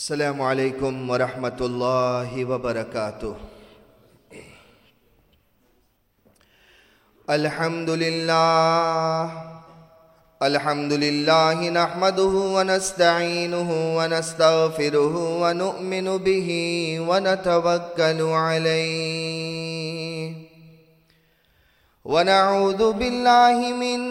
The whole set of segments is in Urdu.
السلام علیکم ورحمۃ اللہ وبرکاتہ۔ الحمد للہ الحمد للہ نحمده ونستعینه ونستغفره ونؤمن به ونتوکل علیہ۔ ونعوذ بالله من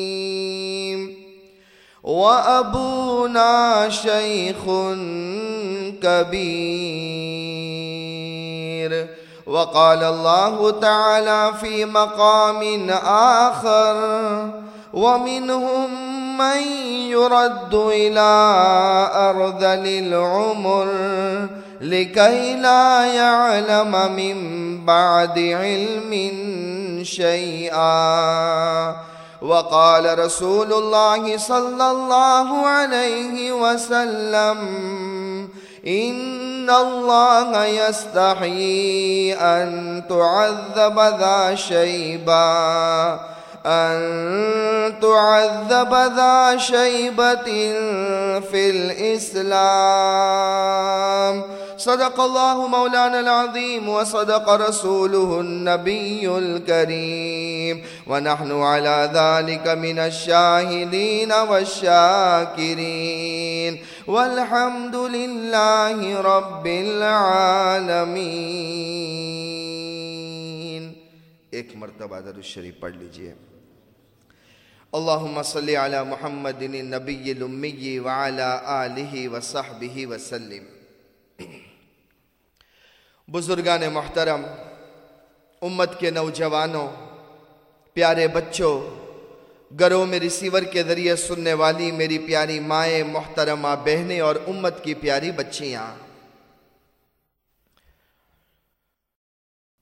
وأبونا شيخ كبير. وقال الله تعالى في مقام آخر ومنهم من يرد إلى أرذل العمر لكي لا يعلم من بعد علم شيئا. وقال رسول الله صلى الله عليه وسلم إن الله يستحيي أن تعذب ذا شيبا أن تعذب ذا شيبة في الإسلام. صدق الله مولانا العظيم وصدق رسوله النبي الكريم. ونحن على ذلك من الشاهدين والشاكرين. والحمد لله رب العالمين. ایک مرتبہ در الشریف پڑھ لیجیے۔ اللہم صلی علی محمد النبی الامی وعلی آلہ وصحبہ وسلم. بزرگان محترم، امت کے نوجوانوں، پیارے بچوں، گھروں میں ریسیور کے ذریعے سننے والی میری پیاری مائیں، محترمہ بہنیں اور امت کی پیاری بچیاں۔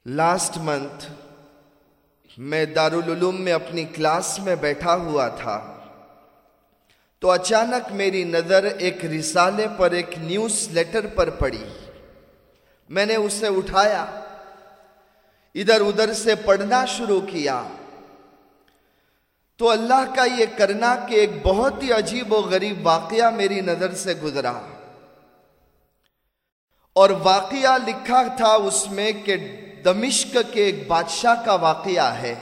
لاسٹ منتھ میں دارالعلوم میں اپنی کلاس میں بیٹھا ہوا تھا۔ تو اچانک میری نظر ایک رسالے پر ایک نیوز لیٹر پر پڑی۔ میں نے اسے اٹھایا۔ ادھر ادھر سے پڑھنا شروع کیا۔ تو اللہ کا یہ کرنا کہ ایک بہت ہی عجیب و غریب واقعہ میری نظر سے گزرا۔ اور واقعہ لکھا تھا اس میں کہ دمشق کے ایک بادشاہ کا واقعہ ہے۔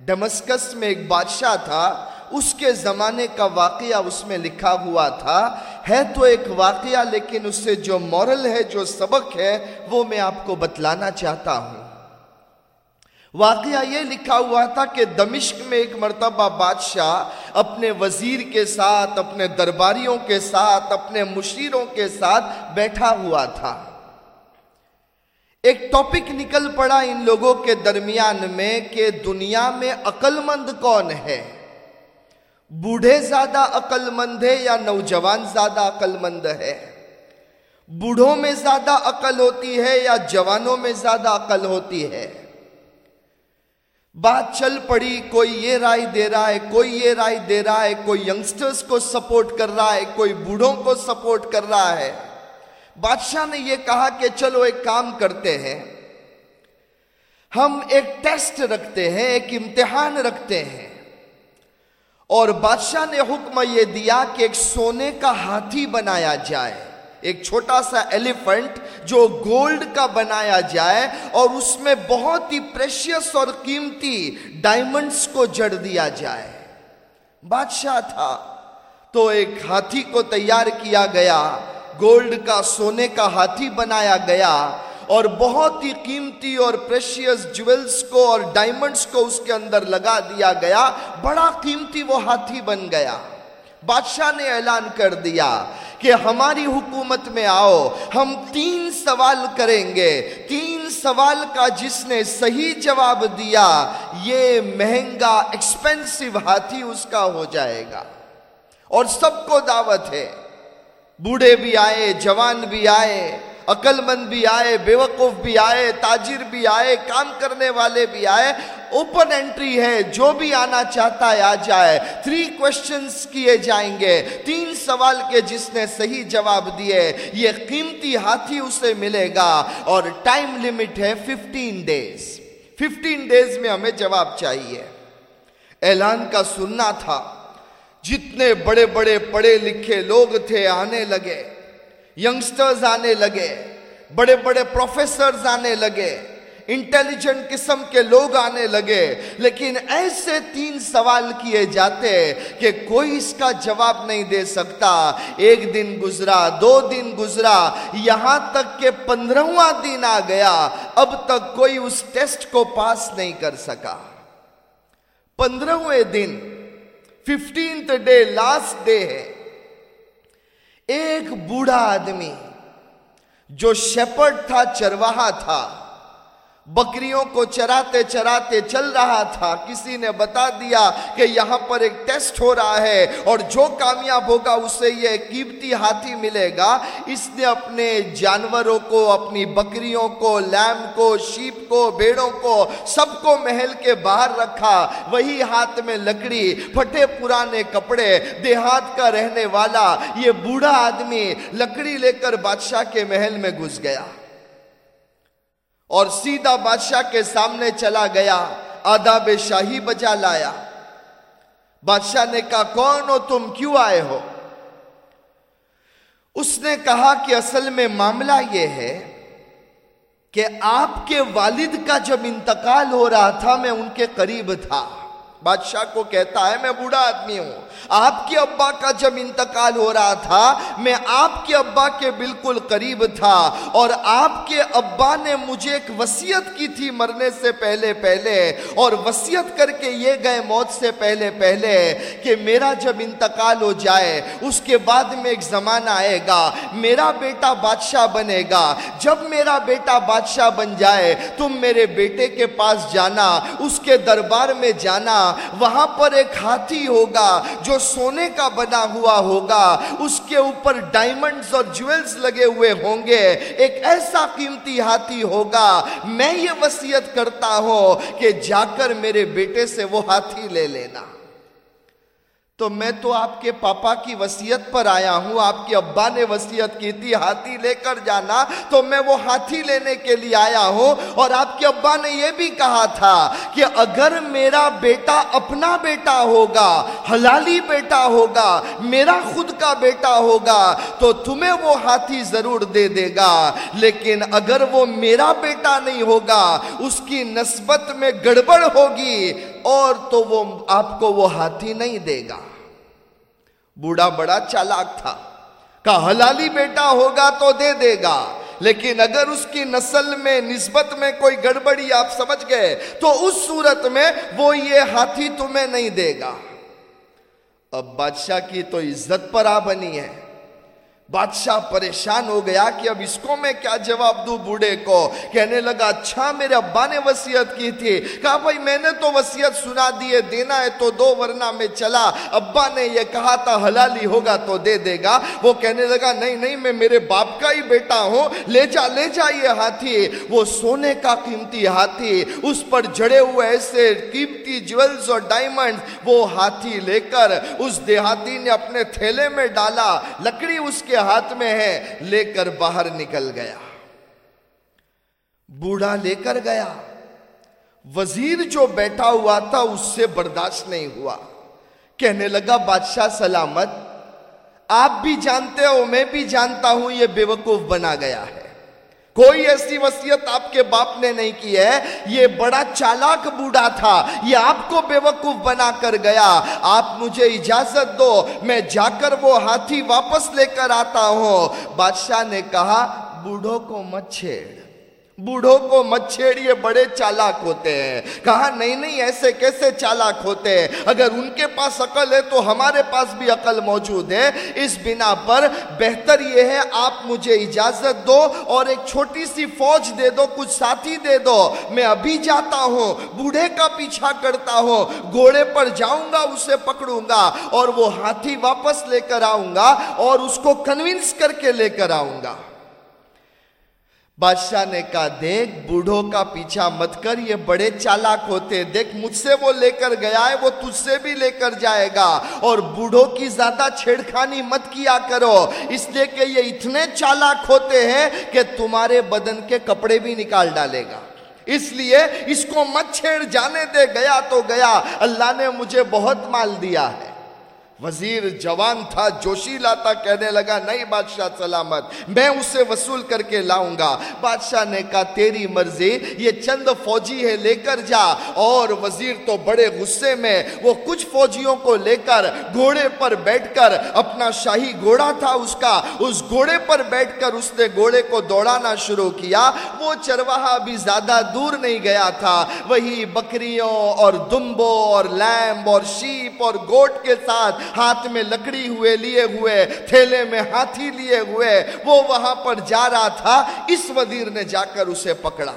ڈمسکس میں ایک بادشاہ تھا، اس کے زمانے کا واقعہ اس میں لکھا ہوا تھا۔ ہے تو ایک واقعہ، لیکن اس سے جو مورل ہے، جو سبق ہے، وہ میں آپ کو بتلانا چاہتا ہوں۔ واقعہ یہ لکھا ہوا تھا کہ دمشق میں ایک مرتبہ بادشاہ اپنے وزیر کے ساتھ، اپنے درباریوں کے ساتھ، اپنے مشیروں کے ساتھ بیٹھا ہوا تھا۔ ایک ٹاپک نکل پڑا ان لوگوں کے درمیان میں کہ دنیا میں عقل مند کون ہے؟ بوڑھے زیادہ عقل مند ہے یا نوجوان زیادہ عقل مند ہے؟ بوڑھوں میں زیادہ عقل ہوتی ہے یا جوانوں میں زیادہ عقل ہوتی ہے؟ بات چل پڑی، کوئی یہ رائے دے رہا ہے، کوئی یہ رائے دے رہا ہے، کوئی ینگسٹرز کو سپورٹ کر رہا ہے، کوئی بوڑھوں کو سپورٹ کر رہا ہے۔ بادشاہ نے یہ کہا کہ چلو ایک کام کرتے ہیں۔ ہم ایک ٹیسٹ رکھتے ہیں، ایک امتحان رکھتے ہیں۔ اور بادشاہ نے حکم یہ دیا کہ ایک سونے کا ہاتھی بنایا جائے۔ ایک چھوٹا سا ایلیفنٹ جو گولڈ کا بنایا جائے اور اس میں بہت ہی پریشیس اور قیمتی ڈائمنڈز کو جڑ دیا جائے۔ بادشاہ تھا تو ایک ہاتھی کو تیار کیا گیا۔ گولڈ کا، سونے کا ہاتھی بنایا گیا اور بہت ہی قیمتی اور پریشیس جویلز کو اور ڈائمنڈز کو اس کے اندر لگا دیا گیا۔ بڑا قیمتی وہ ہاتھی بن گیا۔ بادشاہ نے اعلان کر دیا کہ ہماری حکومت میں آؤ، ہم تین سوال کریں گے۔ تین سوال کا جس نے صحیح جواب دیا، یہ مہنگا ایکسپینسو ہاتھی اس کا ہو جائے گا۔ اور سب کو دعوت ہے۔ بوڑھے بھی آئے، جوان بھی آئے عقل مند بھی آئے بے وقوف بھی آئے، تاجر بھی آئے، کام کرنے والے بھی آئے۔ اوپن انٹری ہے، جو بھی آنا چاہتا ہے، آ جائے۔ تھری کوشچنز کیے جائیں گے۔ تین سوال کے جس نے صحیح جواب دیے، یہ قیمتی ہاتھی اسے ملے گا۔ اور ٹائم لیمٹ ہے ففٹین ڈیز ففٹین ڈیز میں ہمیں جواب چاہیے۔ اعلان کا سننا تھا۔ جتنے بڑے بڑے پڑھے لکھے لوگ تھے آنے لگے ینگسٹرز آنے لگے، بڑے بڑے پروفیسرز آنے لگے انٹیلیجنٹ قسم کے لوگ آنے لگے، لیکن ایسے تین سوال کیے جاتے کہ کوئی اس کا جواب نہیں دے سکتا۔ ایک دن گزرا، دو دن گزرا، یہاں تک کہ پندرہواں دن آ گیا، اب تک کوئی اس ٹیسٹ کو پاس نہیں کر سکا۔ پندرہویں دن ففٹینتھ ڈے لاسٹ ڈے ہے. ایک بوڑھا آدمی جو شیپرڈ تھا چرواہا تھا بکریوں کو چراتے چراتے چل رہا تھا۔ کسی نے بتا دیا کہ یہاں پر ایک ٹیسٹ ہو رہا ہے اور جو کامیاب ہوگا اسے یہ قیمتی ہاتھی ملے گا۔ اس نے اپنے جانوروں کو، اپنی بکریوں کو، لیم کو، شیپ کو بیڑوں کو سب کو محل کے باہر رکھا۔ وہی ہاتھ میں لکڑی، پھٹے پرانے کپڑے، دیہات کا رہنے والا، یہ بوڑھا آدمی لکڑی لے کر بادشاہ کے محل میں گھس گیا۔ اور سیدھا بادشاہ کے سامنے چلا گیا، آداب شاہی بجا لایا۔ بادشاہ نے کہا، کون ہو تم؟ کیوں آئے ہو؟ اس نے کہا کہ اصل میں معاملہ یہ ہے کہ آپ کے والد کا جب انتقال ہو رہا تھا، میں ان کے قریب تھا۔ بادشاہ کو کہتا ہے، میں بوڑھا آدمی ہوں۔ آپ کے ابا کا جب انتقال ہو رہا تھا، میں آپ کے ابا کے بالکل قریب تھا اور آپ کے ابا نے مجھے ایک وسیعت کی تھی مرنے سے پہلے پہلے اور وسیعت کر کے یہ گئے موت سے پہلے پہلے کہ میرا جب انتقال ہو جائے، اس کے بعد میں ایک زمانہ آئے گا، میرا بیٹا بادشاہ بنے گا۔ جب میرا بیٹا بادشاہ بن جائے، تم میرے بیٹے کے پاس جانا، اس کے دربار میں جانا، وہاں پر ایک ہاتھی ہوگا جو سونے کا بنا ہوا ہوگا، اس کے اوپر ڈائمنڈز اور جویلز لگے ہوئے ہوں گے۔ ایک ایسا قیمتی ہاتھی ہوگا، میں یہ وسیعت کرتا ہوں کہ جا کر میرے بیٹے سے وہ ہاتھی لے لینا۔ تو میں تو آپ کے پاپا کی وسیعت پر آیا ہوں، آپ کے ابا نے وسیعت کی تھی، ہاتھی لے کر جانا، تو میں وہ ہاتھی لینے کے لیے آیا ہوں۔ اور آپ کے ابا نے یہ بھی کہا تھا کہ اگر میرا بیٹا اپنا بیٹا ہوگا، حلالی بیٹا ہوگا، میرا خود کا بیٹا ہوگا، تو تمہیں وہ ہاتھی ضرور دے دے گا۔ لیکن اگر وہ میرا بیٹا نہیں ہوگا، اس کی نسبت میں گڑبڑ ہوگی اور تو وہ آپ کو وہ ہاتھی نہیں دے گا۔ بوڑھا بڑا چالاک تھا۔ کہا، حلالی بیٹا ہوگا تو دے دے گا۔ لیکن اگر اس کی نسل میں، نسبت میں کوئی گڑبڑی آپ سمجھ گئے، تو اس صورت میں وہ یہ ہاتھی تمہیں نہیں دے گا۔ اب بادشاہ کی تو عزت پر آ بنی ہے۔ بادشاہ پریشان ہو گیا کہ اب اس کو میں کیا جواب دوں بوڑھے کو؟ کہنے لگا اچھا میرے ابا نے وسیعت کی تھی۔ کہا، بھائی، میں نے تو وسیعت سنا دیے دینا ہے تو دو ورنہ میں چلا۔ ابا نے یہ کہا تھا حلالی ہوگا تو دے دے گا۔ وہ کہنے لگا، نہیں نہیں، میں میرے باپ کا ہی بیٹا ہوں۔ لے جا لے جا یہ ہاتھی۔ وہ سونے کا قیمتی ہاتھی، اس پر جڑے ہوئے ایسے قیمتی جویلز اور ڈائمنڈ وہ ہاتھی لے کر اس دیہاتی نے اپنے تھیلے میں ڈالا۔ لکڑی اس کے ہاتھ میں ہے، لے کر باہر نکل گیا۔ بوڑھا لے کر گیا۔ وزیر جو بیٹھا ہوا تھا، اس سے برداشت نہیں ہوا۔ کہنے لگا، بادشاہ سلامت، آپ بھی جانتے ہو، میں بھی جانتا ہوں، یہ بے وقوف بنا گیا ہے۔ کوئی ایسی وسیعت آپ کے باپ نے نہیں کی ہے؟ یہ بڑا چالاک بوڑھا تھا، یہ آپ کو بے وقوف بنا کر گیا۔ آپ مجھے اجازت دو، میں جا کر وہ ہاتھی واپس لے کر آتا ہوں۔ بادشاہ نے کہا، بوڑھوں کو مت چھیڑ۔ بوڑھوں کو مت چھیڑیے بڑے چالاک ہوتے ہیں۔ کہا، نہیں نہیں، ایسے کیسے چالاک ہوتے ہیں؟ اگر ان کے پاس عقل ہے تو ہمارے پاس بھی عقل موجود ہے۔ اس بنا پر بہتر یہ ہے، آپ مجھے اجازت دو اور ایک چھوٹی سی فوج دے دو، کچھ ساتھی دے دو۔ میں ابھی جاتا ہوں، بوڑھے کا پیچھا کرتا ہوں۔ گھوڑے پر جاؤں گا، اسے پکڑوں گا اور وہ ہاتھی واپس لے کر آؤں گا اور اس کو کنونس کر کے لے کر آؤں گا۔ بادشاہ نے کہا، دیکھ، بوڑھوں کا پیچھا مت کر، یہ بڑے چالاک ہوتے، دیکھ، مجھ سے وہ لے کر گیا ہے، وہ تجھ سے بھی لے کر جائے گا۔ اور بوڑھوں کی زیادہ چھیڑخانی مت کیا کرو، اس لیے کہ یہ اتنے چالاک ہوتے ہیں کہ تمہارے بدن کے کپڑے بھی نکال ڈالے گا۔ اس لیے اس کو مت چھیڑ، جانے دے، گیا تو گیا۔ اللہ نے مجھے بہت مال دیا ہے۔ وزیر جوان تھا، جوشی لاتا کہنے لگا، نہیں بادشاہ سلامت، میں اسے وصول کر کے لاؤں گا۔ بادشاہ نے کہا، تیری مرضی، یہ چند فوجی ہے لے کر جا۔ اور وزیر تو بڑے غصے میں، وہ کچھ فوجیوں کو لے کر گھوڑے پر بیٹھ کر اپنا شاہی گھوڑا تھا اس کا۔ اس گھوڑے پر بیٹھ کر اس نے گھوڑے کو دوڑانا شروع کیا۔ وہ چرواہا بھی زیادہ دور نہیں گیا تھا۔ وہی بکریوں اور دمبو اور لیمب اور شیپ اور گوٹ کے ساتھ ہاتھ میں لکڑی ہوئے لیے ہوئے، تھیلے میں ہاتھی لیے ہوئے، وہ وہاں پر جا رہا تھا، اس وزیر نے جا کر اسے پکڑا۔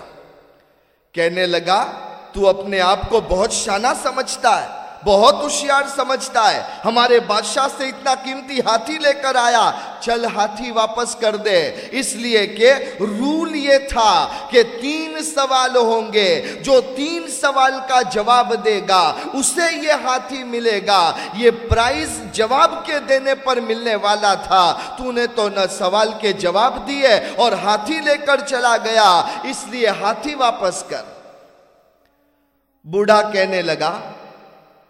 کہنے لگا، تو اپنے آپ کو بہت شانہ سمجھتا ہے۔ بہت ہوشیار سمجھتا ہے۔ ہمارے بادشاہ سے اتنا قیمتی ہاتھی لے کر آیا، چل ہاتھی واپس کر دے۔ اس لیے کہ رول یہ تھا کہ تین سوال ہوں گے۔ جو تین سوال کا جواب دے گا، اسے یہ ہاتھی ملے گا۔ یہ پرائز جواب کے دینے پر ملنے والا تھا۔ تو نے تو نہ سوال کے جواب دیے اور ہاتھی لے کر چلا گیا۔ اس لیے ہاتھی واپس کر۔ بوڑھا کہنے لگا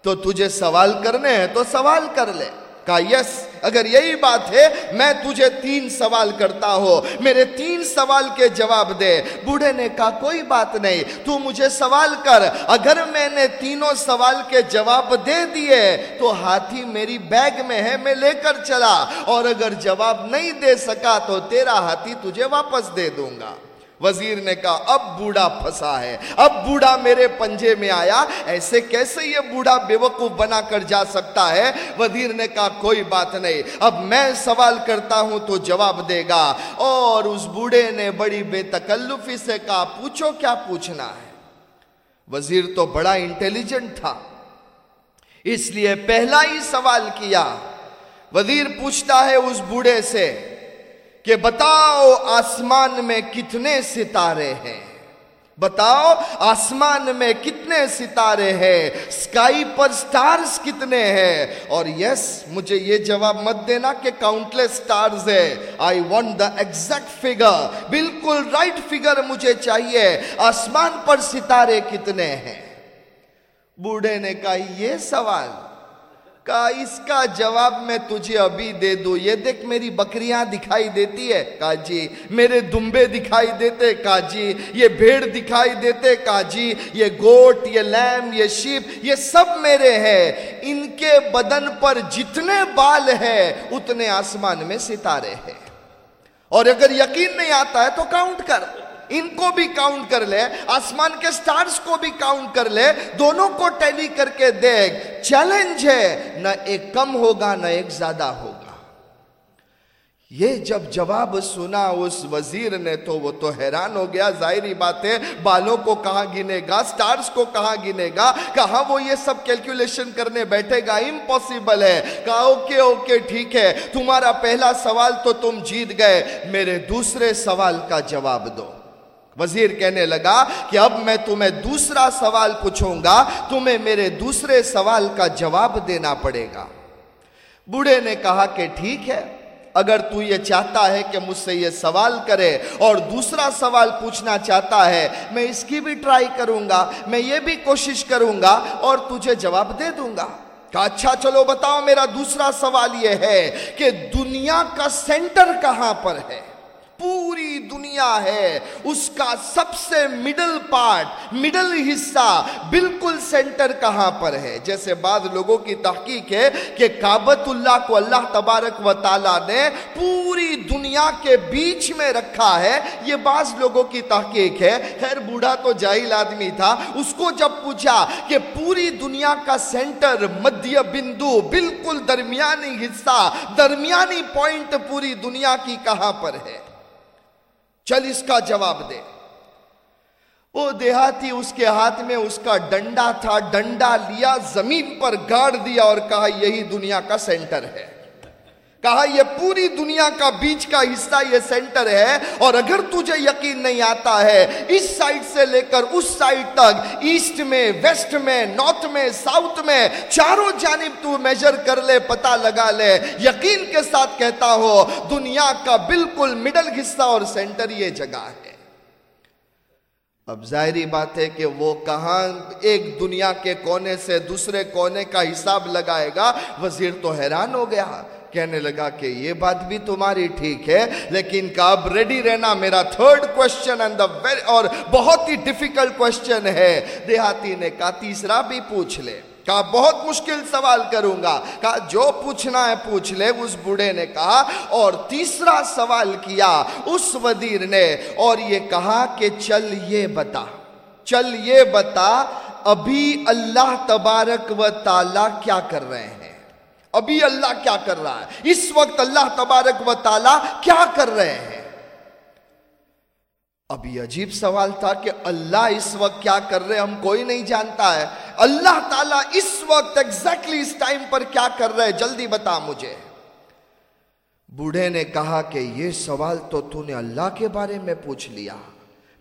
تو تجھے سوال کرنے ہیں تو سوال کر لے۔ کہا، یس، اگر یہی بات ہے، میں تجھے تین سوال کرتا ہوں۔ میرے تین سوال کے جواب دے۔ بوڑھے نے کہا، کوئی بات نہیں، تو مجھے سوال کر۔ اگر میں نے تینوں سوال کے جواب دے دیے، تو ہاتھی میری بیگ میں ہے، میں لے کر چلا۔ اور اگر جواب نہیں دے سکا، تو تیرا ہاتھی تجھے واپس دے دوں گا۔ وزیر نے کہا، اب بوڑھا پھنسا ہے، اب بوڑھا میرے پنجے میں آیا، ایسے کیسے یہ بوڑھا بے وقوف بنا کر جا سکتا ہے؟ وزیر نے کہا، کوئی بات نہیں، اب میں سوال کرتا ہوں تو جواب دے گا۔ اور اس بوڑھے نے بڑی بے تکلفی سے کہا، پوچھو کیا پوچھنا ہے؟ وزیر تو بڑا انٹیلیجنٹ تھا، اس لیے پہلا ہی سوال کیا۔ وزیر پوچھتا ہے اس بوڑھے سے کہ بتاؤ آسمان میں کتنے ستارے ہیں۔ بتاؤ آسمان میں کتنے ستارے ہیں۔ سکائی پر سٹارز کتنے ہیں۔ اور یس مجھے یہ جواب مت دینا کہ کاؤنٹلیس سٹارز ہے I want the exact figure بالکل رائٹ فگر مجھے چاہیے۔ آسمان پر ستارے کتنے ہیں؟ بوڑھے نے کہا یہ سوال۔ کہا اس کا جواب میں تجھے ابھی دے دوں۔ یہ دیکھ میری بکریاں دکھائی دیتی ہے۔ کہا جی میرے دمبے دکھائی دیتے کہا جی یہ بھیڑ دکھائی دیتے کہا جی یہ گوٹ، یہ لیم، یہ شیپ، یہ سب میرے ہیں۔ ان کے بدن پر جتنے بال ہیں، اتنے آسمان میں ستارے ہیں۔ اور اگر یقین نہیں آتا ہے تو کاؤنٹ کر۔ ان کو بھی کاؤنٹ کر لے، آسمان کے سٹارز کو بھی کاؤنٹ کر لے، دونوں کو ٹیلی کر کے دیکھ چیلنج ہے، نہ ایک کم ہوگا، نہ ایک زیادہ ہوگا۔ یہ جب جواب سنا اس وزیر نے تو وہ تو حیران ہو گیا، ظاہری بات ہے، بالوں کو کہاں گنے گا سٹارز کو کہاں گنے گا، کہاں وہ یہ سب کیلکولیشن کرنے بیٹھے گا؟ امپوسیبل ہے۔ کہا، اوکے اوکے، ٹھیک ہے، تمہارا پہلا سوال تو تم جیت گئے، میرے دوسرے سوال کا جواب دو۔ وزیر کہنے لگا کہ اب میں تمہیں دوسرا سوال پوچھوں گا تمہیں میرے دوسرے سوال کا جواب دینا پڑے گا۔ بوڑھے نے کہا کہ ٹھیک ہے، اگر تو یہ چاہتا ہے کہ مجھ سے یہ سوال کرے اور دوسرا سوال پوچھنا چاہتا ہے، میں اس کی بھی ٹرائی کروں گا میں یہ بھی کوشش کروں گا اور تجھے جواب دے دوں گا کہا اچھا چلو بتاؤ، میرا دوسرا سوال یہ ہے کہ دنیا کا سینٹر کہاں پر ہے؟ پوری دنیا ہے، اس کا سب سے مڈل پارٹ مڈل حصہ بالکل سینٹر کہاں پر ہے؟ جیسے بعض لوگوں کی تحقیق ہے کہ کابت اللہ کو اللہ تبارک و تعالیٰ نے پوری دنیا کے بیچ میں رکھا ہے۔ یہ بعض لوگوں کی تحقیق ہے۔ خیر، بوڑھا تو جاہل آدمی تھا۔ اس کو جب پوچھا کہ پوری دنیا کا سینٹر مدھیہ بندو، بالکل درمیانی حصہ، درمیانی پوائنٹ پوری دنیا کی کہاں پر ہے؟ چل اس کا جواب دے۔ وہ دیہاتی اس کے ہاتھ میں اس کا ڈنڈا تھا، ڈنڈا لیا، زمین پر گاڑ دیا اور کہا، یہی دنیا کا سینٹر ہے۔ کہا، یہ پوری دنیا کا بیچ کا حصہ یہ سینٹر ہے اور اگر تجھے یقین نہیں آتا ہے، اس سائٹ سے لے کر اس سائٹ تک، ایسٹ میں، ویسٹ میں، نارتھ میں، ساؤتھ میں، چاروں جانب تو میجر کر لے پتا لگا لے، یقین کے ساتھ کہتا ہو، دنیا کا بالکل مڈل حصہ اور سینٹر یہ جگہ ہے. اب ظاہری بات ہے کہ وہ کہاں ایک دنیا کے کونے سے دوسرے کونے کا حساب لگائے گا، وزیر تو حیران ہو گیا۔ کہنے لگا کہ یہ بات بھی تمہاری ٹھیک ہے، لیکن کا اب ریڈی رہنا میرا تھرڈ کوشچن اور بہت ہی ڈیفیکلٹ کوشچن ہے۔ دیہاتی نے کہا، تیسرا بھی پوچھ لے۔ کہا، بہت مشکل سوال کروں گا۔ کہا، جو پوچھنا ہے پوچھ لے۔ اس بوڑھے نے کہا، اور تیسرا سوال کیا۔ اس وزیر نے، اور یہ کہا کہ چل یہ بتا۔ چل یہ بتا، ابھی اللہ تبارک و تعالی کیا کر رہے ہیں؟ ابھی اللہ کیا کر رہا ہے؟ اس وقت اللہ تبارک و تعالی کیا کر رہے ہیں؟ ابھی عجیب سوال تھا کہ اللہ اس وقت کیا کر رہے ہم کوئی نہیں جانتا ہے۔ اللہ تعالیٰ اس وقت ایگزیکٹلی اس ٹائم پر کیا کر رہے جلدی بتا مجھے۔ بوڑھے نے کہا کہ یہ سوال تو تو نے اللہ کے بارے میں پوچھ لیا۔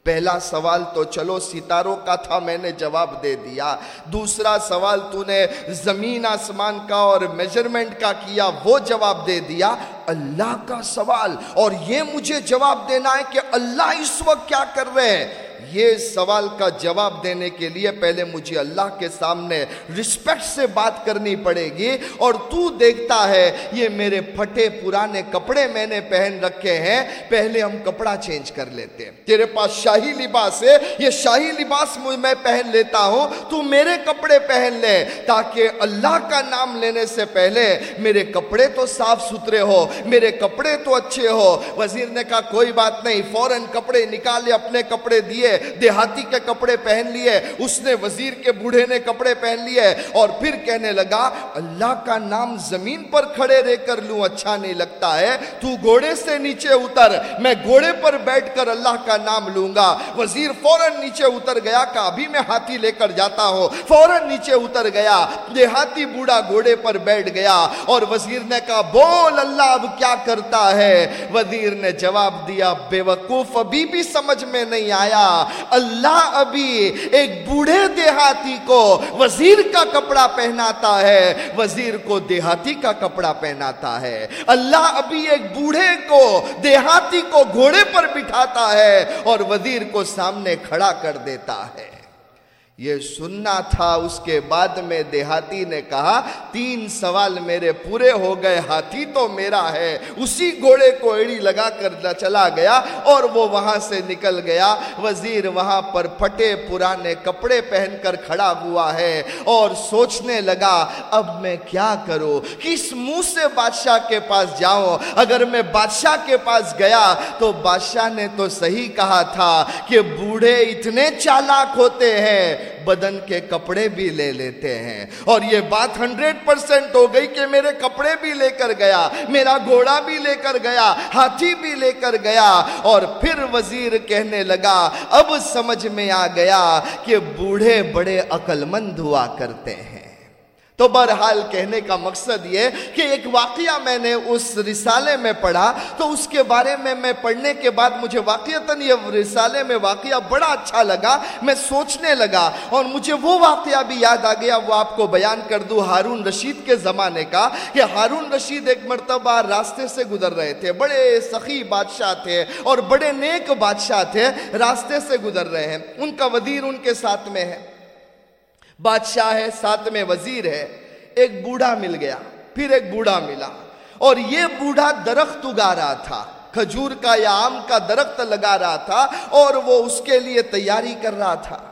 پہلا سوال تو چلو ستاروں کا تھا، میں نے جواب دے دیا۔ دوسرا سوال تو نے زمین آسمان کا اور میجرمنٹ کا کیا، وہ جواب دے دیا۔ اللہ کا سوال۔ اور یہ مجھے جواب دینا ہے کہ اللہ اس وقت کیا کر رہے ہیں؟ یہ سوال کا جواب دینے کے لیے پہلے مجھے اللہ کے سامنے رسپیکٹ سے بات کرنی پڑے گی اور تو دیکھتا ہے یہ میرے پھٹے پرانے کپڑے میں نے پہن رکھے ہیں، پہلے ہم کپڑا چینج کر لیتے ہیں۔ تیرے پاس شاہی لباس ہے، یہ شاہی لباس میں پہن لیتا ہوں، تو میرے کپڑے پہن لے تاکہ اللہ کا نام لینے سے پہلے میرے کپڑے تو صاف ستھرے ہو، میرے کپڑے تو اچھے ہو۔ وزیر نے کہا، کوئی بات نہیں، فوراً کپڑے نکالے، اپنے کپڑے دیے۔ لیے دیہاتی کے کپڑے پہن لیے، اس نے وزیر کے بوڑھے نے کپڑے پہن لیے اور پھر کہنے لگا، اللہ کا نام زمین پر کھڑے رہ کر لوں اچھا نہیں لگتا ہے، تو گھوڑے سے نیچے اتر، میں گھوڑے پر بیٹھ کر اللہ کا نام لوں گا، وزیر فوراً نیچے اتر گیا کہ ابھی میں ہاتھی لے کر جاتا ہوں، فوراً نیچے اتر گیا، دیہاتی بوڑھا گھوڑے پر بیٹھ گیا اور وزیر نے کہا، بول اللہ اب کیا کرتا ہے، وزیر نے جواب دیا، بے وقوف ابھی بھی سمجھ میں نہیں آیا اللہ ابھی ایک بوڑھے دیہاتی کو وزیر کا کپڑا پہناتا ہے، وزیر کو دیہاتی کا کپڑا پہناتا ہے۔ اللہ ابھی ایک بوڑھے کو، دیہاتی کو گھوڑے پر بٹھاتا ہے اور وزیر کو سامنے کھڑا کر دیتا ہے۔ یہ سننا تھا اس کے بعد میں دیہاتی نے کہا، تین سوال میرے پورے ہو گئے، ہاتھی تو میرا ہے۔ اسی گھوڑے کو ایڑی لگا کر چلا گیا اور وہ وہاں سے نکل گیا۔ وزیر وہاں پر پھٹے پرانے کپڑے پہن کر کھڑا ہوا ہے اور سوچنے لگا، اب میں کیا کروں؟ کس منہ سے بادشاہ کے پاس جاؤں؟ اگر میں بادشاہ کے پاس گیا تو بادشاہ نے تو صحیح کہا تھا کہ بوڑھے اتنے چالاک ہوتے ہیں۔ بدن کے کپڑے بھی لے لیتے ہیں۔ اور یہ بات ہنڈریڈ پرسنٹ ہو گئی کہ میرے کپڑے بھی لے کر گیا، میرا گھوڑا بھی لے کر گیا، ہاتھی بھی لے کر گیا۔ اور پھر وزیر کہنے لگا، اب سمجھ میں آ گیا کہ بوڑھے بڑے عقل مند ہوا کرتے ہیں۔ تو بہرحال کہنے کا مقصد یہ کہ ایک واقعہ میں نے اس رسالے میں پڑھا، تو اس کے بارے میں میں پڑھنے کے بعد مجھے واقعتاً یہ رسالے میں واقعہ بڑا اچھا لگا، میں سوچنے لگا اور مجھے وہ واقعہ بھی یاد آ گیا، وہ آپ کو بیان کر دوں ہارون رشید کے زمانے کا کہ ہارون رشید ایک مرتبہ راستے سے گزر رہے تھے، بڑے سخی بادشاہ تھے اور بڑے نیک بادشاہ تھے، راستے سے گزر رہے ہیں۔ ان کا وزیر ان کے ساتھ میں ہے۔ بادشاہ ہے، ساتھ میں وزیر ہے۔ ایک بوڑھا مل گیا، پھر ایک بوڑھا ملا۔ اور یہ بوڑھا درخت اگا رہا تھا۔ کھجور کا یا آم کا درخت لگا رہا تھا اور وہ اس کے لیے تیاری کر رہا تھا۔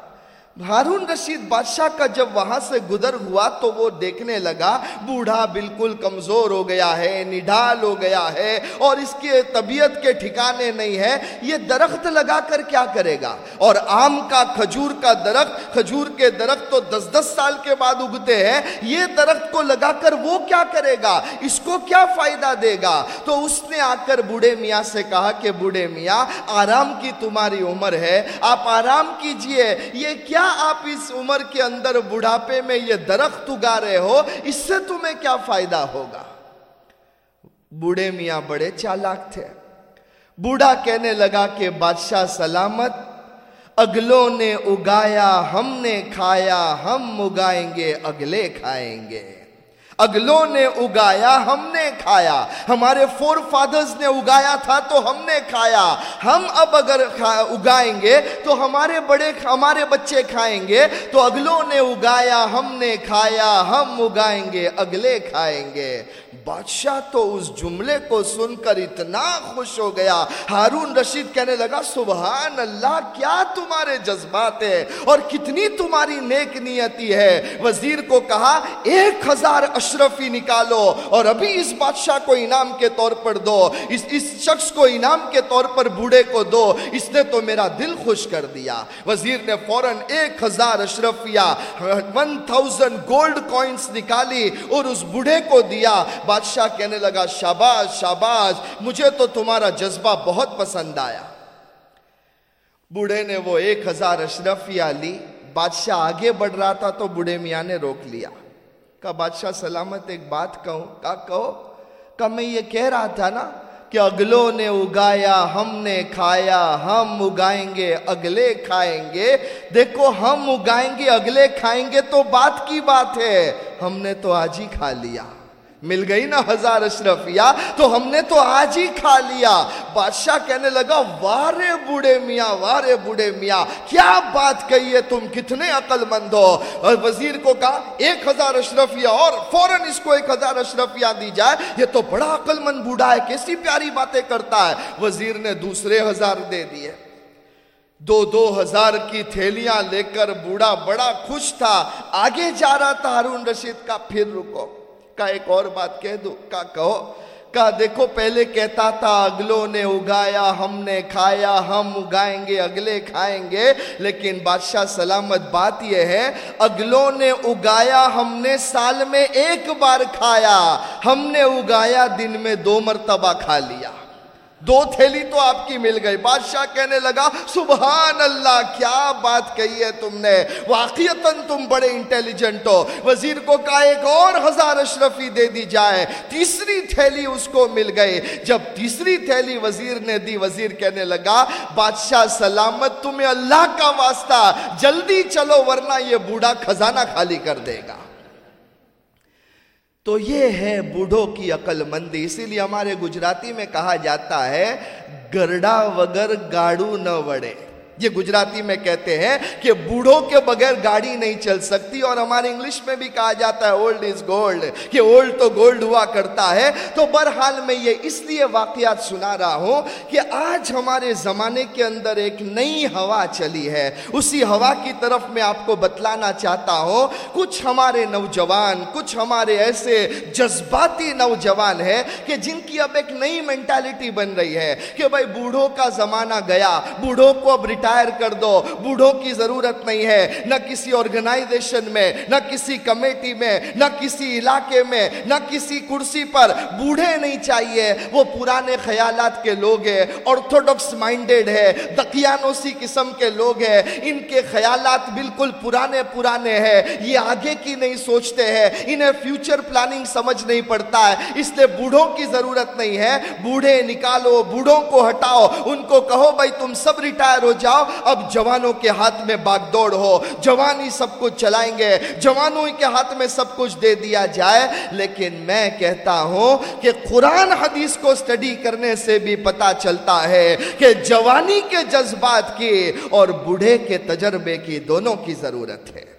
ہارون رشید بادشاہ کا جب وہاں سے گزر ہوا تو وہ دیکھنے لگا، بوڑھا بالکل کمزور ہو گیا ہے نڈال ہو گیا ہے اور اس کے طبیعت کے ٹھکانے نہیں ہے۔ یہ درخت لگا کر کیا کرے گا؟ اور آم کا، کھجور کا درخت، کھجور کے درخت تو دس دس سال کے بعد اگتے ہیں۔ یہ درخت کو لگا کر وہ کیا کرے گا؟ اس کو کیا فائدہ دے گا؟ تو اس نے آ کر بوڑھے میاں سے کہا کہ بوڑھے میاں، آرام کی تمہاری عمر ہے، آپ آرام کیجیے، یہ کیا آپ اس عمر کے اندر بڑھاپے میں یہ درخت اگا رہے ہو، اس سے تمہیں کیا فائدہ ہوگا؟ بوڑھے میاں بڑے چالاک تھے۔ بوڑھا کہنے لگا کہ بادشاہ سلامت، اگلوں نے اگایا، ہم نے کھایا، ہم اگائیں گے، اگلے کھائیں گے۔ اگلوں نے اگایا، ہم نے کھایا۔ ہمارے فور فادرز نے اگایا تھا تو ہم نے کھایا۔ ہم اب اگر اگائیں گے تو ہمارے بڑے ہمارے بچے کھائیں گے۔ تو اگلوں نے اگایا، ہم نے کھایا، ہم اگائیں گے، اگلے کھائیں گے۔ بادشاہ تو اس جملے کو سن کر اتنا خوش ہو گیا۔ ہارون رشید کہنے لگا، سبحان اللہ، کیا تمہارے جذبات ہے اور کتنی تمہاری نیک نیتی ہے؟ وزیر کو کہا، ایک ہزار اشرفی نکالو اور ابھی اس بادشاہ کو انعام کے طور پر دو، اس اس شخص کو انعام کے طور پر بوڑھے کو دو، اس نے تو میرا دل خوش کر دیا۔ وزیر نے فوراً ایک ہزار اشرفیہ ون تھاؤزن گولڈ کوئنس نکالی اور اس بوڑھے کو دیا۔ بادشاہ کہنے لگا، شاباش شاباش، مجھے تو تمہارا جذبہ بہت پسند آیا۔ بوڑھے نے وہ ایک ہزار اشرفیہ لی، بادشاہ آگے بڑھ رہا تھا تو بوڑھے میاں نے روک لیا۔ کہا بادشاہ سلامت ایک بات کہوں کہا کہو؟ کہا میں یہ کہہ رہا تھا نا کہ اگلوں نے اگایا، ہم نے کھایا، ہم اگائیں گے، اگلے کھائیں گے۔ دیکھو، ہم اگائیں گے، اگلے کھائیں گے تو بات کی بات ہے۔ ہم نے تو آج ہی کھا لیا۔ مل گئی نا ہزار اشرفیہ تو ہم نے تو آج ہی کھا لیا۔ بادشاہ کہنے لگا، وارے بوڑھے میاں، وارے بوڑھے میاں، کیا بات کہی ہے تم؟ کتنے عقل مند ہو۔ اور وزیر کو کہا، ایک ہزار اشرفیہ اور، فوراً اس کو ایک ہزار اشرفیہ دی جائے۔ یہ تو بڑا عقل مند بوڑھا ہے، کیسی پیاری باتیں کرتا ہے۔ وزیر نے دوسرے ہزار دے دیے۔ دو دو ہزار کی تھیلیاں لے کر بوڑھا بڑا خوش تھا۔ آگے جا رہا تھا ہارون رشید کا، پھر رکو۔ کا ایک اور بات کہہ دو، کا کہو، کا دیکھو، پہلے کہتا تھا، اگلوں نے اگایا، ہم نے کھایا، ہم اگائیں گے، اگلے کھائیں گے۔ لیکن بادشاہ سلامت بات یہ ہے، اگلوں نے اگایا، ہم نے سال میں ایک بار کھایا۔ ہم نے اگایا، دن میں دو مرتبہ کھا لیا۔ دو تھیلی تو آپ کی مل گئی۔ بادشاہ کہنے لگا، سبحان اللہ، کیا بات کہی ہے تم نے؟ واقعیتاً تم بڑے انٹیلیجنٹ ہو۔ وزیر کو کہا، ایک اور ہزار اشرفی دے دی جائے۔ تیسری تھیلی اس کو مل گئی۔ جب تیسری تھیلی وزیر نے دی، وزیر کہنے لگا، بادشاہ، سلامت تمہیں اللہ کا واسطہ، جلدی چلو، ورنہ یہ بوڑھا خزانہ خالی کر دے گا۔ تو یہ ہے بوڑھوں کی عقل مندی۔ اسی لیے ہمارے گجراتی میں کہا جاتا ہے گرڈا وگر گاڑو نہ وڑے۔ یہ گجراتی میں کہتے ہیں کہ بوڑھوں کے بغیر گاڑی نہیں چل سکتی اور ہمارے انگلش میں بھی کہا جاتا ہے اولڈ از گولڈ کہ اولڈ تو گولڈ ہوا کرتا ہے۔ تو برحال میں یہ اس لیے واقعات سنا رہا ہوں کہ آج ہمارے زمانے کے اندر ایک نئی ہوا چلی ہے۔ اسی ہوا کی طرف میں آپ کو بتلانا چاہتا ہوں، کچھ ہمارے نوجوان، کچھ ہمارے ایسے جذباتی نوجوان ہیں کہ جن کی اب ایک نئی مینٹالٹی بن رہی ہے کہ بھائی بوڑھوں کا زمانہ گیا، بوڑھوں کو اب ریٹائر ریٹائر کر دو۔ بوڑھوں کی ضرورت نہیں ہے۔ نہ کسی آرگنائزیشن میں، نہ کسی کمیٹی میں، نہ کسی علاقے میں، نہ کسی کرسی پر بوڑھے نہیں چاہیے۔ وہ پرانے خیالات کے لوگ ہیں۔ آرتھوڈکس مائنڈڈ ہے دقیانوسی قسم کے لوگ ہیں۔ ان کے خیالات بالکل پرانے پرانے ہیں۔ یہ آگے کی نہیں سوچتے ہیں۔ انہیں فیوچر پلاننگ سمجھ نہیں پڑتا ہے۔ اس لیے بوڑھوں کی ضرورت نہیں ہے۔ بوڑھے نکالو، بوڑھوں کو ہٹاؤ۔ ان کو کہو، بھائی تم سب ریٹائر ہو جاؤ۔ اب جوانوں کے ہاتھ میں باغ دوڑ ہو۔ جوانی سب کچھ چلائیں گے۔ جوانوں کے ہاتھ میں سب کچھ دے دیا جائے۔ لیکن میں کہتا ہوں کہ قرآن حدیث کو سٹڈی کرنے سے بھی پتا چلتا ہے کہ جوانی کے جذبات کی اور بوڑھے کے تجربے کی دونوں کی ضرورت ہے۔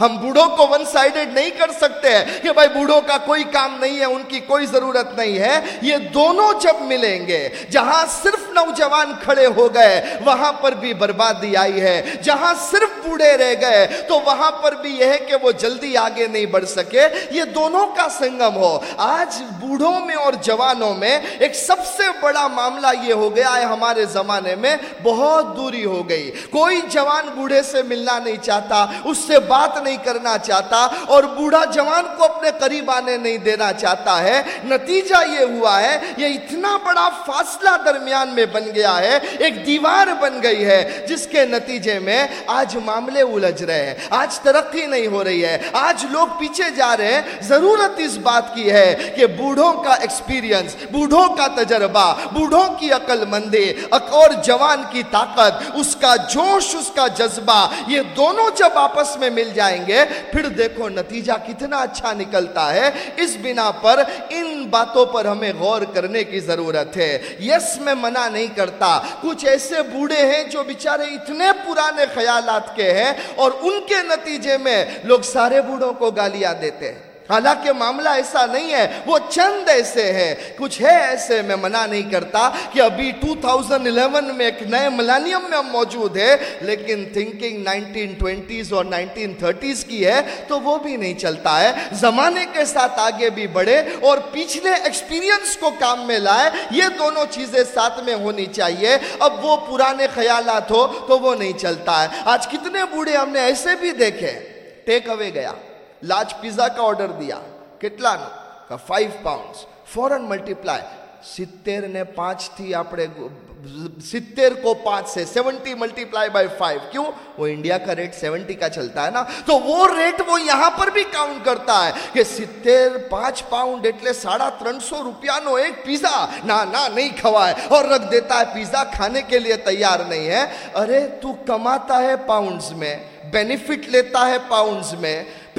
ہم بوڑھوں کو ون سائیڈڈ نہیں کر سکتے کہ بھائی بوڑھوں کا کوئی کام نہیں ہے، ان کی کوئی ضرورت نہیں ہے۔ یہ دونوں جب ملیں گے، جہاں صرف نوجوان کھڑے ہو گئے، وہاں پر بھی بربادی آئی ہے۔ جہاں صرف بوڑھے رہ گئے، تو وہاں پر بھی یہ ہے کہ وہ جلدی آگے نہیں بڑھ سکے۔ یہ دونوں کا سنگم ہو۔ آج بوڑھوں میں اور جوانوں میں ایک سب سے بڑا معاملہ یہ ہو گیا۔ ہے ہمارے زمانے میں بہت دوری ہو گئی۔ کوئی جوان بوڑھے سے ملنا نہیں چاہتا، اس سے بات نہیں کرنا چاہتا اور بوڑھا جوان کو اپنے قریب آنے نہیں دینا چاہتا ہے۔ نتیجہ یہ ہوا ہے، یہ اتنا بڑا فاصلہ درمیان میں بن گیا ہے، ایک دیوار بن گئی ہے، جس کے نتیجے میں آج معاملے الجھ رہے ہیں۔ آج ترقی نہیں ہو رہی ہے، آج لوگ پیچھے جا رہے ہیں۔ ضرورت اس بات کی ہے کہ بوڑھوں کا ایکسپیرینس بوڑھوں کا تجربہ، بوڑھوں کی عقل مندی اور جوان کی طاقت، اس کا جوش، اس کا جذبہ، یہ دونوں جب آپس میں مل جائیں گے، پھر دیکھو نتیجہ کتنا اچھا نکلتا ہے۔ اس بنا پر ان باتوں پر ہمیں غور کرنے کی ضرورت ہے۔ یس، میں منع نہیں کرتا۔ کچھ ایسے بوڑھے ہیں جو بیچارے اتنے پرانے خیالات کے ہیں اور ان کے نتیجے میں لوگ سارے بوڑھوں کو گالیاں دیتے ہیں۔ حالانکہ معاملہ ایسا نہیں ہے، وہ چند ایسے ہیں۔ کچھ ہے ایسے میں منع نہیں کرتا کہ ابھی 2011 میں ایک نئے ملانیم میں ہم موجود ہے لیکن تھنکنگ 1920s اور 1930s کی ہے تو وہ بھی نہیں چلتا ہے۔ زمانے کے ساتھ آگے بھی بڑھے اور پچھلے ایکسپیرینس کو کام میں لائے، یہ دونوں چیزیں ساتھ میں ہونی چاہیے۔ اب وہ پرانے خیالات ہو تو وہ نہیں چلتا ہے۔ آج کتنے بوڑھے ہم نے ایسے بھی دیکھے۔ ٹیک اوے گیا۔ لاج پیزا کا آرڈر دیا کتلا فائیو پاؤنڈز فورن ملٹی پلائی ستر نے پانچ تھی اپنے ستر کو پانچ سے seventy multiply by five کیوں وہ انڈیا کا ریٹ سیونٹی کا چلتا ہے نا تو وہ ریٹ وہ یہاں پر بھی کاؤنٹ کرتا ہے کہ ستر پانچ پاؤنڈ اٹلے ساڑھا ترن سو روپیہ نو ایک پیزا نا نا نہیں کھوائے اور رکھ دیتا ہے پیزا کھانے کے لیے تیار نہیں ہے ارے تو کماتا ہے پاؤنڈز میں بینیفٹ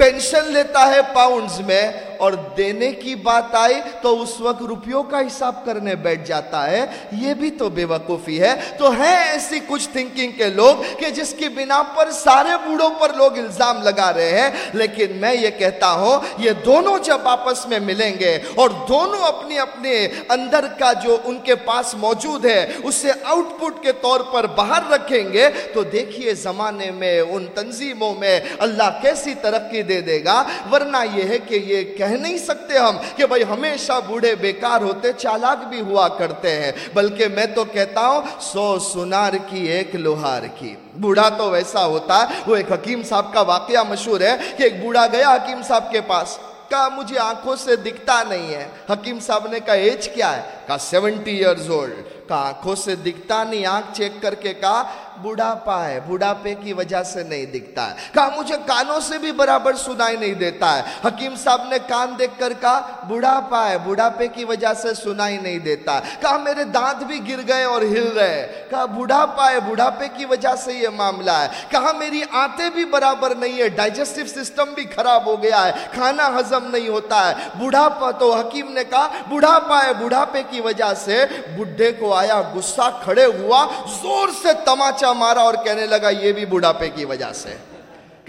پینشن لیتا ہے پاؤنڈز میں اور دینے کی بات آئی تو اس وقت روپیوں کا حساب کرنے بیٹھ جاتا ہے، یہ بھی تو بے وقوفی ہے۔ تو ہے ایسی کچھ تھنکنگ کے لوگ کہ جس کی بنا پر سارے بوڑھوں پر لوگ الزام لگا رہے ہیں۔ لیکن میں یہ کہتا ہوں، یہ دونوں جب آپس میں ملیں گے اور دونوں اپنی اپنے اندر کا جو ان کے پاس موجود ہے، اسے آؤٹ پٹ کے طور پر باہر رکھیں گے، تو دیکھیے زمانے میں، ان تنظیموں میں اللہ کیسی ترقی دے دے گا۔ ورنہ یہ ہے کہ یہ کہہ کہہ نہیں سکتے ہم کہ بھائی ہمیشہ بوڑھے بیکار ہوتے، چالاک بھی ہوا کرتے ہیں۔ بلکہ میں تو کہتا ہوں، سو سنار کی ایک لوہار کی۔ بوڑھا تو ویسا ہوتا ہے وہ ایک حکیم صاحب کا واقعہ مشہور ہے کہ ایک بوڑھا گیا حکیم صاحب کے پاس۔ کہا، مجھے آنکھوں سے دکھتا نہیں ہے۔ حکیم صاحب نے کہا، ایج کیا ہے؟ کہا سیونٹی ایئرز اولڈ کہا، آنکھوں سے دکھتا نہیں۔ آنکھ چیک کر کے کہا بڑھاپا ہے، بڑھاپے کی وجہ سے نہیں دکھتا ہے۔ کہا، مجھے کانوں سے بھی برابر سنائی نہیں دیتا ہے۔ حکیم صاحب نے کان دیکھ کر کہا، بڑھاپا ہے، بڑھاپے کی وجہ سے سنائی نہیں دیتا ہے۔ کہا، میرے دانت بھی گر گئے اور ہل رہے کہا، بڑھاپا ہے، بڑھاپے کی وجہ سے یہ معاملہ ہے۔ کہا، میری آنتیں بھی برابر نہیں ہے ڈائجسٹو سسٹم بھی خراب ہو گیا ہے۔ کھانا ہضم نہیں ہوتا ہے۔ بڑھاپا، تو حکیم نے کہا، بڑھاپا ہے، بڑھاپے کی وجہ سے بڈھے کو آیا، غصہ کھڑے ہوا، زور سے تماچا مارا اور کہنے لگا یہ بھی بڑھاپے کی وجہ سے۔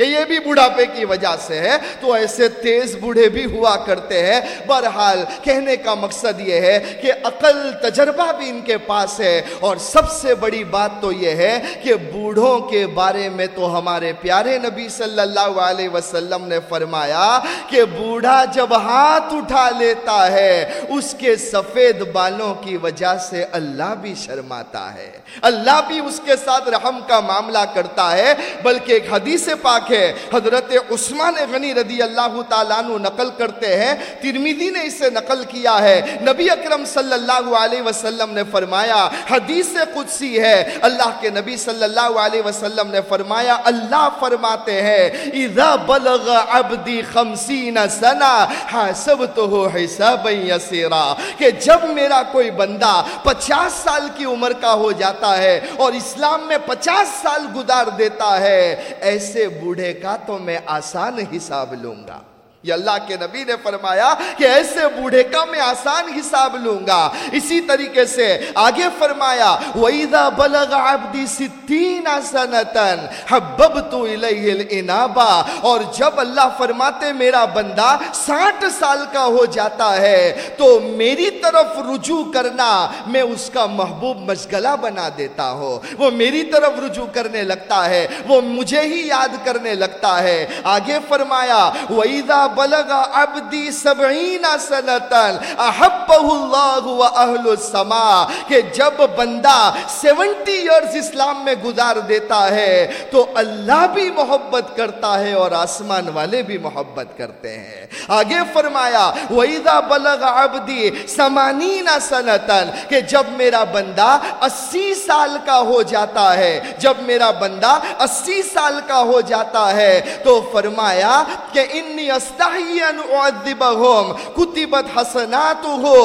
کہ یہ بھی بڑھاپے کی وجہ سے ہے، تو ایسے تیز بوڑھے بھی ہوا کرتے ہیں۔ بہرحال کہنے کا مقصد یہ ہے کہ عقل تجربہ بھی ان کے پاس ہے۔ اور سب سے بڑی بات تو یہ ہے کہ بوڑھوں کے بارے میں تو ہمارے پیارے نبی صلی اللہ علیہ وسلم نے فرمایا کہ بوڑھا جب ہاتھ اٹھا لیتا ہے، اس کے سفید بالوں کی وجہ سے اللہ بھی شرماتا ہے۔ اللہ بھی اس کے ساتھ رحم کا معاملہ کرتا ہے، بلکہ ایک حدیث پاک ہے۔ حضرت عثمان غنی رضی اللہ تعالیٰ عنہ نقل کرتے ہیں۔ ترمیدی نے اسے نقل کیا ہے۔ نبی اکرم صلی اللہ علیہ وسلم نے فرمایا، حدیث قدسی ہے۔ اللہ کے نبی صلی اللہ علیہ وسلم نے فرمایا، اللہ فرماتے ہیں، اذا بلغ عبدی خمسین سنہ حسبتو حسابا یسیرا کہ جب میرا کوئی بندہ پچاس سال کی عمر کا ہو جاتا ہے اور اسلام میں پچاس سال گزار دیتا ہے، ایسے بوڑھے کا تو میں آسان حساب لوں گا۔ یہ اللہ کے نبی نے فرمایا کہ ایسے بوڑھے کا میں آسان حساب لوں گا۔ اسی طریقے سے آگے فرمایا، وَإِذَا بَلَغَ عَبْدِ سِتِّينَ سَنَتًا حَبَّبْتُ إِلَيْهِ الْإِنَابَ۔ اور جب اللہ فرماتے، میرا بندہ ساٹھ سال کا ہو جاتا ہے، تو میری طرف رجوع کرنا میں اس کا محبوب مشغلہ بنا دیتا ہوں۔ وہ میری طرف رجوع کرنے لگتا ہے، وہ مجھے ہی یاد کرنے لگتا ہے۔ آگے فرمایا، وَإِذَا بلغ عبدی سبعین سنتن احبہ اللہ و اہل السماء، کہ جب بندہ سیونٹی ایئرز اسلام میں گزار دیتا ہے، تو اللہ بھی محبت کرتا ہے اور آسمان والے بھی محبت کرتے ہیں۔ آگے فرمایا، وَإِذَا بَلَغَ عَبْدِي سَمَانِينَ سَنَتًا، کہ جب میرا بندہ اسی سال کا ہو جاتا ہے، جب میرا بندہ اسی سال کا ہو جاتا ہے، تو فرمایا کہ انی است استحی ان اعذبہم کتبت حسناتہو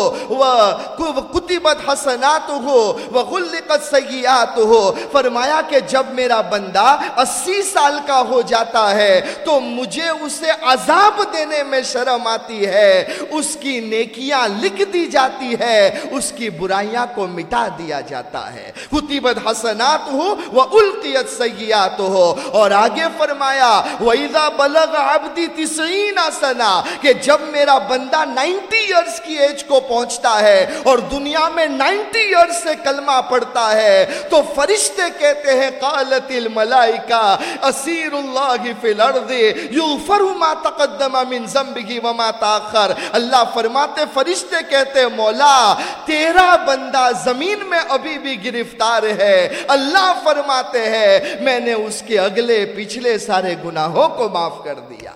کتبت حسناتہو وغلقت سیئاتہو فرمایا کہ جب میرا بندہ اسی سال کا ہو جاتا ہے تو مجھے اسے عذاب دینے میں شرم آتی ہے. اس کی نیکیاں لکھ دی جاتی ہے، اس کی برائیاں کو مٹا دیا جاتا ہے. کتبت حسناتہو وغلقت سیئاتہو اور آگے فرمایا، وَإِذَا بَلَغَ عَبْدِ تِسْعِينَ سَنَا کہ جب میرا بندہ نائنٹی ایئرز کی ایج کو پہنچتا ہے اور دنیا میں نائنٹی ایئرز سے کلمہ پڑھتا ہے، تو فرشتے کہتے ہیں، قالت الملائکہ اسیر اللہ فی الارض یغفر ما تقدم من زنبگی وما تاخر۔ اللہ فرماتے، فرشتے کہتے ہیں مولا، تیرا بندہ زمین میں ابھی بھی گرفتار ہے۔ اللہ فرماتے ہیں، میں نے اس کے اگلے پچھلے سارے گناہوں کو معاف کر دیا۔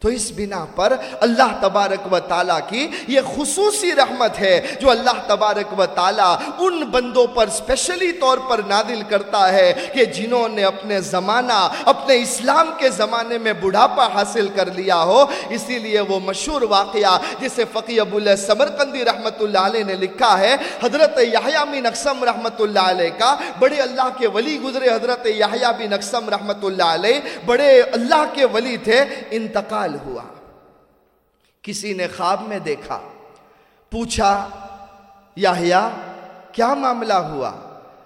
تو اس بنا پر اللہ تبارک و تعالیٰ کی یہ خصوصی رحمت ہے جو اللہ تبارک و تعالیٰ ان بندوں پر اسپیشلی طور پر نادل کرتا ہے کہ جنہوں نے اپنے زمانہ، اپنے اسلام کے زمانے میں بڑھاپا حاصل کر لیا ہو۔ اسی لیے وہ مشہور واقعہ جسے فقی ابو اللہ سمرقندی رحمت اللہ علیہ نے لکھا ہے، حضرت یحییٰ بن اقسم رحمت اللہ علیہ کا۔ بڑے اللہ کے ولی گزرے حضرت یحییٰ بن اقسم رحمت اللہ علیہ، بڑے اللہ کے ولی تھے، انتقال ہوا۔ کسی نے خواب میں دیکھا، پوچھا، یحییٰ، کیا معاملہ ہوا؟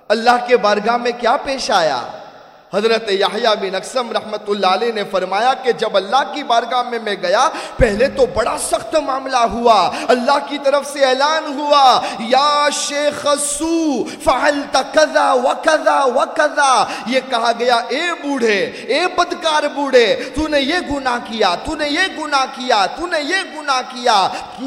اللہ کے بارگاہ میں کیا پیش آیا؟ حضرت یحییٰ بن اقسم رحمت اللہ علیہ نے فرمایا کہ جب اللہ کی بارگاہ میں میں گیا، پہلے تو بڑا سخت معاملہ ہوا۔ اللہ کی طرف سے اعلان ہوا، یا شیخ سو، فعلت کذا وکذا وکذا۔ یہ کہا گیا، اے بوڑھے، اے بدکار بوڑھے، تو نے یہ گناہ کیا، تو نے یہ گناہ کیا، تو نے یہ گناہ کیا۔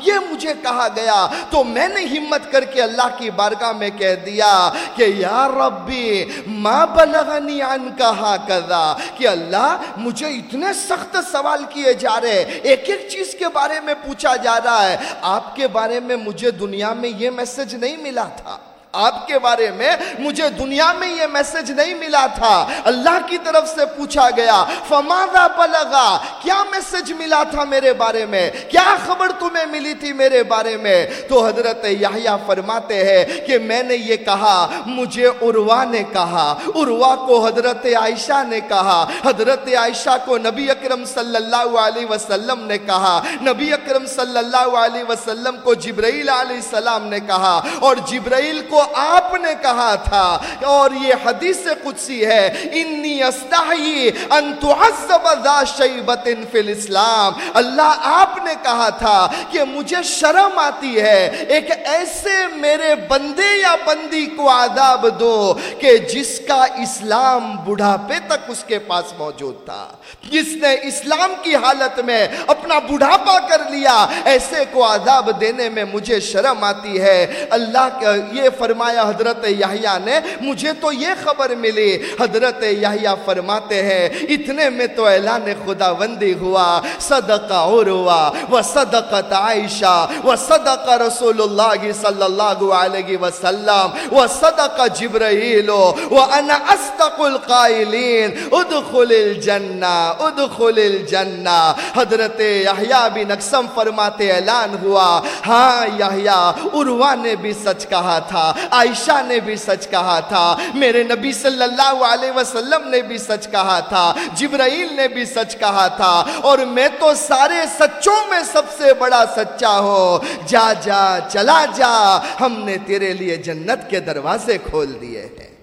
یہ مجھے کہا گیا، تو میں نے ہمت کر کے اللہ کی بارگاہ میں کہہ دیا کہ یا ربی، ما بلغنی عن کہا کذا کہ اللہ مجھے اتنے سخت سوال کیے جا رہے ایک ایک چیز کے بارے میں پوچھا جا رہا ہے۔ آپ کے بارے میں مجھے دنیا میں یہ میسج نہیں ملا تھا۔ آپ کے بارے میں مجھے دنیا میں یہ میسج نہیں ملا تھا۔ اللہ کی طرف سے پوچھا گیا، فماذا بلغا؟ کیا میسج ملا تھا میرے بارے میں؟ کیا خبر تمہیں ملی تھی میرے بارے میں؟ تو حضرت یحییٰ فرماتے ہیں کہ میں نے یہ کہا، مجھے عروا نے کہا عروا کو حضرت عائشہ نے کہا، حضرت عائشہ کو نبی اکرم صلی اللہ علیہ وسلم نے کہا، نبی اکرم صلی اللہ علیہ وسلم کو جبرائیل علیہ السلام نے کہا اور جبرائیل کو آپ نے کہا تھا اور یہ حدیث قدسی ہے، انی استحی ان تعذب ذا شیبت فی الاسلام. اللہ آپ نے کہا تھا کہ مجھے شرم آتی ہے، ایک ایسے میرے بندے یا بندی کو عذاب دو کہ جس کا اسلام بڑھاپے تک اس کے پاس موجود تھا۔ جس نے اسلام کی حالت میں اپنا بڑھاپا کر لیا، ایسے کو عذاب دینے میں مجھے شرم آتی ہے۔ اللہ کا یہ فرمایا، حضرت یحییٰ نے، مجھے تو یہ خبر ملی۔ حضرت یحییٰ فرماتے ہیں، اتنے میں تو اعلان خدا بندی ہوا، صدقہ عروا و صدقت عائشہ و صدقہ رسول اللہ صلی اللہ علیہ وسلم و صدقہ جبرائیل و انا استق القائلین۔ ادخل الجنہ ادخل الجنہ۔ حضرت یحییٰ بن اقسم فرماتے، اعلان ہوا۔ ہاں یحییٰ عروا نے بھی سچ کہا تھا۔ عائشہ نے بھی سچ کہا تھا، میرے نبی صلی اللہ علیہ وسلم نے بھی سچ کہا تھا، جبرائیل نے بھی سچ کہا تھا، اور میں تو سارے سچوں میں سب سے بڑا سچا ہوں۔ جا جا، چلا، جا، ہم نے تیرے لیے جنت کے دروازے کھول دیے ہیں۔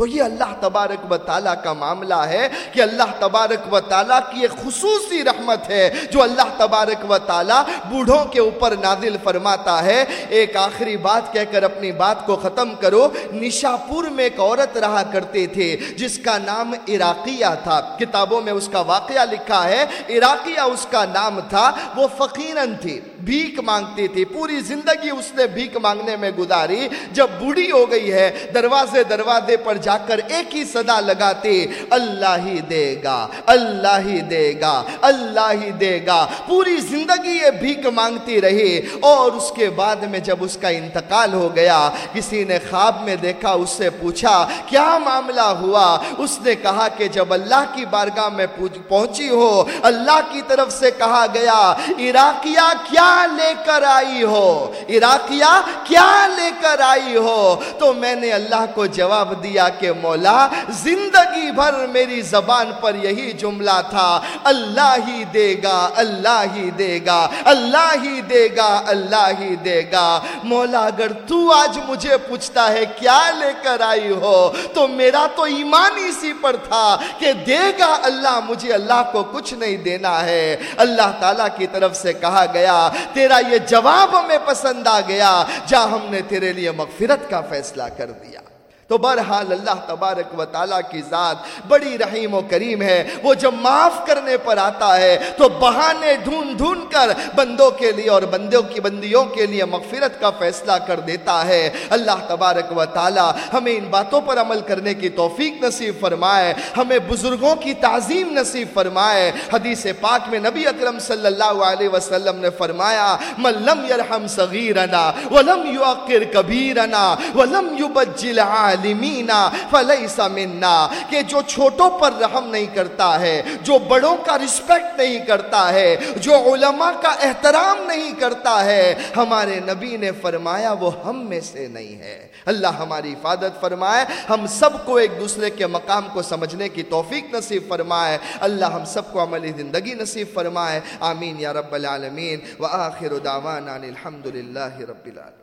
تو یہ اللہ تبارک و تعالیٰ کا معاملہ ہے کہ اللہ تبارک و تعالیٰ کی ایک خصوصی رحمت ہے جو اللہ تبارک و تعالیٰ بوڑھوں کے اوپر نازل فرماتا ہے۔ ایک آخری بات کہہ کر اپنی بات کو ختم کرو۔ نشاپور میں ایک عورت رہا کرتے تھے جس کا نام عراقیہ تھا۔ کتابوں میں اس کا واقعہ لکھا ہے۔ عراقیہ اس کا نام تھا۔ وہ فقیرن تھی بھیک مانگتی تھی پوری زندگی اس نے بھیک مانگنے میں گزاری۔ جب بوڑھی ہو گئی ہے، دروازے دروازے پر جا کر ایک ہی صدا لگاتے، اللہ ہی دے گا، اللہ ہی دے گا، اللہ ہی دے گا۔ پوری زندگی یہ بھیک مانگتی رہی اور اس کے بعد میں جب اس کا انتقال ہو گیا، کسی نے خواب میں دیکھا، اس سے پوچھا، کیا معاملہ ہوا؟ اس نے کہا کہ جب اللہ کی بارگاہ میں پہنچی ہو، اللہ کی طرف سے کہا گیا، عراقیہ کیا لے کر آئی ہو؟ عراقیہ کیا لے کر آئی ہو؟ تو میں نے اللہ کو جواب دیا کہ مولا، زندگی بھر میری زبان پر یہی جملہ تھا، اللہ ہی دے گا، اللہ ہی دے گا، اللہ ہی دے گا، اللہ ہی دے گا۔ مولا، اگر تو آج مجھے پوچھتا ہے، کیا لے کر آئی ہو؟ تو میرا تو ایمان اسی پر تھا کہ دے گا اللہ، مجھے اللہ کو کچھ نہیں دینا ہے۔ اللہ تعالیٰ کی طرف سے کہا گیا، تیرا یہ جواب ہمیں پسند آ گیا، جا ہم نے تیرے لیے مغفرت کا فیصلہ کر دیا۔ تو بہرحال اللہ تبارک و تعالیٰ کی ذات بڑی رحیم و کریم ہے۔ وہ جب معاف کرنے پر آتا ہے تو بہانے ڈھونڈ ڈھونڈ کر بندوں کے لیے اور بندوں کی بندیوں کے لیے مغفرت کا فیصلہ کر دیتا ہے۔ اللہ تبارک و تعالیٰ ہمیں ان باتوں پر عمل کرنے کی توفیق نصیب فرمائے۔ ہمیں بزرگوں کی تعظیم نصیب فرمائے۔ حدیث پاک میں نبی اکرم صلی اللہ علیہ وسلم نے فرمایا، من لم يرحم صغیرنا ولم يعقر کبیرنا ولم يبجل عالم ظالمینا فلیسا مننا کہ جو چھوٹوں پر رحم نہیں کرتا ہے، جو بڑوں کا رسپیکٹ نہیں کرتا ہے، جو علماء کا احترام نہیں کرتا ہے، ہمارے نبی نے فرمایا وہ ہم میں سے نہیں ہے۔ اللہ ہماری حفاظت فرمائے، ہم سب کو ایک دوسرے کے مقام کو سمجھنے کی توفیق نصیب فرمائے۔ اللہ ہم سب کو عملی زندگی نصیب فرمائے۔ آمین یا رب العالمین۔ وآخر دعوانا الحمدللہ رب العالمین۔